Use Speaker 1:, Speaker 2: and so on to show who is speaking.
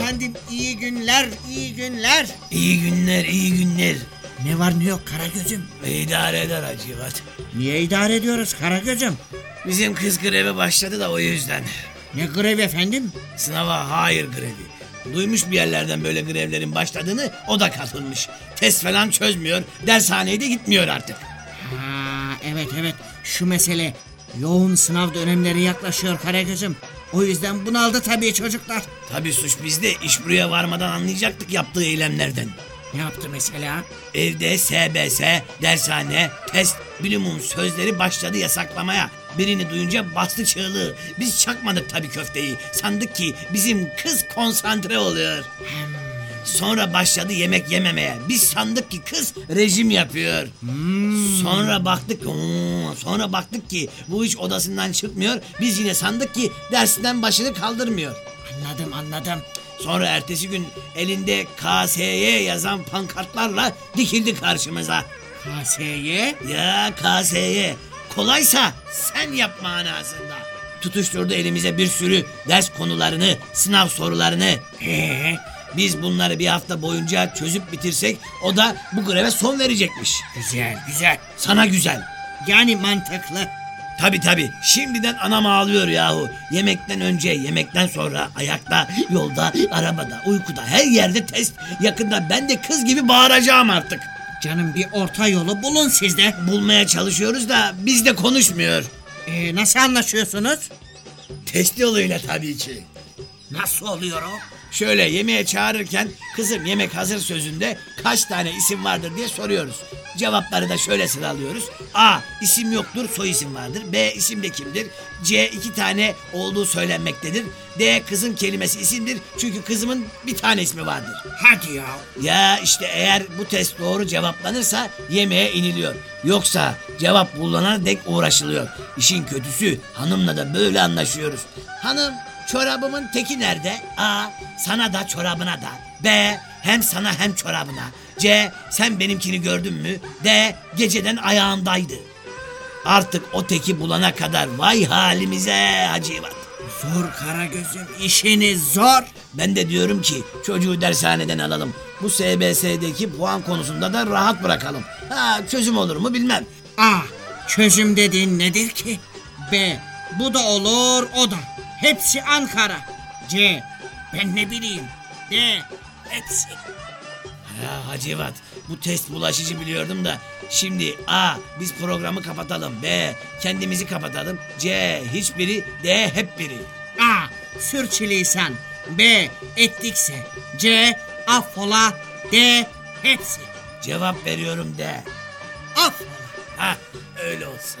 Speaker 1: Efendim iyi günler iyi günler.
Speaker 2: İyi günler, iyi günler.
Speaker 1: Ne var ne yok Karagöz'üm.
Speaker 2: İdare eder Hacivat.
Speaker 1: Niye idare ediyoruz Karagöz'üm?
Speaker 2: Bizim kız grevi başladı da o yüzden.
Speaker 1: Ne grev efendim?
Speaker 2: Sınava hayır grevi. Duymuş bir yerlerden böyle grevlerin başladığını o da katılmış. Test falan çözmüyor, dershaneye de gitmiyor artık.
Speaker 1: Ha, evet evet şu mesele. Yoğun sınav dönemleri yaklaşıyor Karagöz'üm. O yüzden bunaldı tabii çocuklar.
Speaker 2: Tabii suç bizde, iş buraya varmadan anlayacaktık yaptığı eylemlerden.
Speaker 1: Ne yaptı mesela?
Speaker 2: Evde SBS, dershane, test, bilimum sözleri başladı yasaklamaya. Birini duyunca bastı çığlığı. Biz çakmadık tabii köfteyi. Sandık ki bizim kız konsantre oluyor. Sonra başladı yemek yememeye. Biz sandık ki kız rejim yapıyor. Sonra baktık, sonra baktık ki bu hiç odasından çıkmıyor. Biz yine sandık ki dersinden başını kaldırmıyor.
Speaker 1: Anladım anladım.
Speaker 2: Sonra ertesi gün elinde KSY yazan pankartlarla dikildi karşımıza.
Speaker 1: KSY?
Speaker 2: Ya KSY kolaysa sen yap manasında. Tutuşturdu elimize bir sürü ders konularını, sınav sorularını.
Speaker 1: Ee,
Speaker 2: Biz bunları bir hafta boyunca çözüp bitirsek o da bu greve son verecekmiş.
Speaker 1: güzel güzel.
Speaker 2: Sana güzel.
Speaker 1: Yani mantıklı.
Speaker 2: Tabi tabi şimdiden anam ağlıyor yahu. Yemekten önce, yemekten sonra, ayakta, yolda, arabada, uykuda, her yerde test. Yakında ben de kız gibi bağıracağım artık.
Speaker 1: Canım bir orta yolu bulun siz de.
Speaker 2: Bulmaya çalışıyoruz da bizde konuşmuyor.
Speaker 1: Ee, nasıl anlaşıyorsunuz?
Speaker 2: Test yoluyla tabii ki.
Speaker 1: Nasıl oluyor o?
Speaker 2: Şöyle yemeğe çağırırken kızım yemek hazır sözünde kaç tane isim vardır diye soruyoruz. Cevapları da şöyle sıralıyoruz. A. isim yoktur soy isim vardır. B. isim de kimdir? C. iki tane olduğu söylenmektedir. D. Kızın kelimesi isimdir. Çünkü kızımın bir tane ismi vardır.
Speaker 1: Hadi ya.
Speaker 2: Ya işte eğer bu test doğru cevaplanırsa yemeğe iniliyor. Yoksa cevap bulunana dek uğraşılıyor. İşin kötüsü hanımla da böyle anlaşıyoruz. Hanım çorabımın teki nerede? A. Sana da çorabına da. B. Hem sana hem çorabına. C. Sen benimkini gördün mü? D. Geceden ayağındaydı. Artık o teki bulana kadar vay halimize Hacivat.
Speaker 1: Zor Karagöz'üm işiniz zor.
Speaker 2: Ben de diyorum ki çocuğu dershaneden alalım. Bu SBS'deki puan konusunda da rahat bırakalım. Ha çözüm olur mu bilmem.
Speaker 1: A. Çözüm dediğin nedir ki? B. Bu da olur o da. Hepsi Ankara. C. Ben ne bileyim. D. Hepsi.
Speaker 2: Ya Hacivat bu test bulaşıcı biliyordum da şimdi A biz programı kapatalım B kendimizi kapatalım C hiçbiri D hep biri.
Speaker 1: A. Sürçülisan. B. Ettikse. C. Affola. D. Hepsi.
Speaker 2: Cevap veriyorum D.
Speaker 1: Affola.
Speaker 2: Ha öyle olsun.